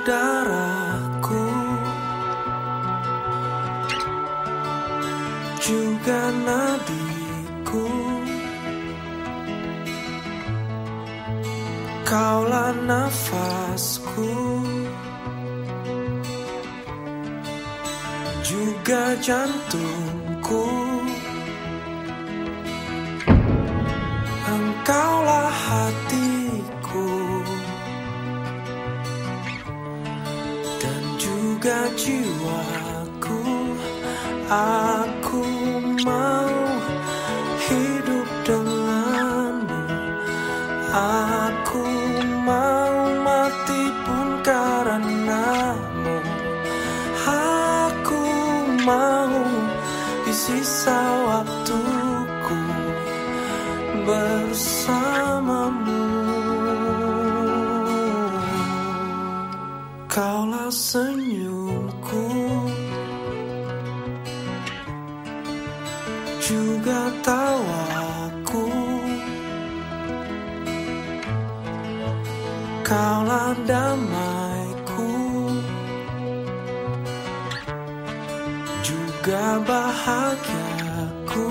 saudaraku juga nadiku. Kaulah nafasku. Juga jantungku jiwaku aku mau hidup denganmu. Aku mau mati pun karenamu. Aku mau di sisa waktuku bersamamu Kaulah senyumku. Juga tawaku. Kaulah damaiku. Juga bahagiaku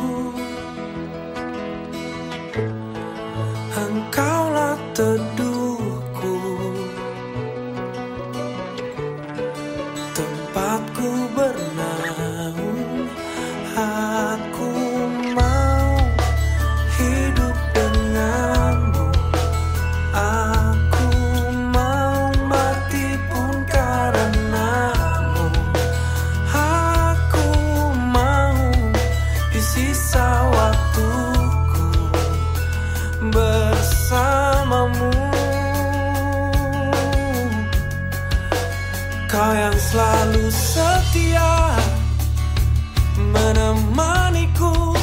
Kau yang selalu setia Menemaniku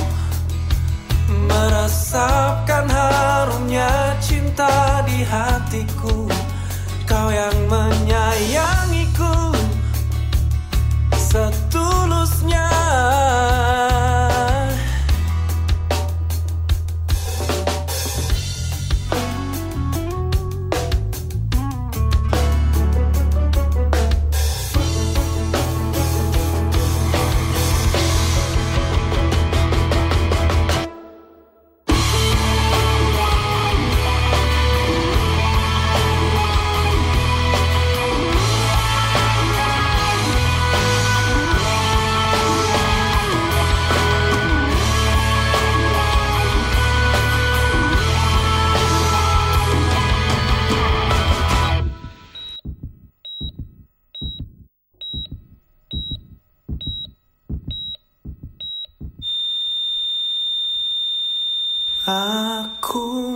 Meresapkan harumnya cinta di hatiku. Kau yang menyayang Aku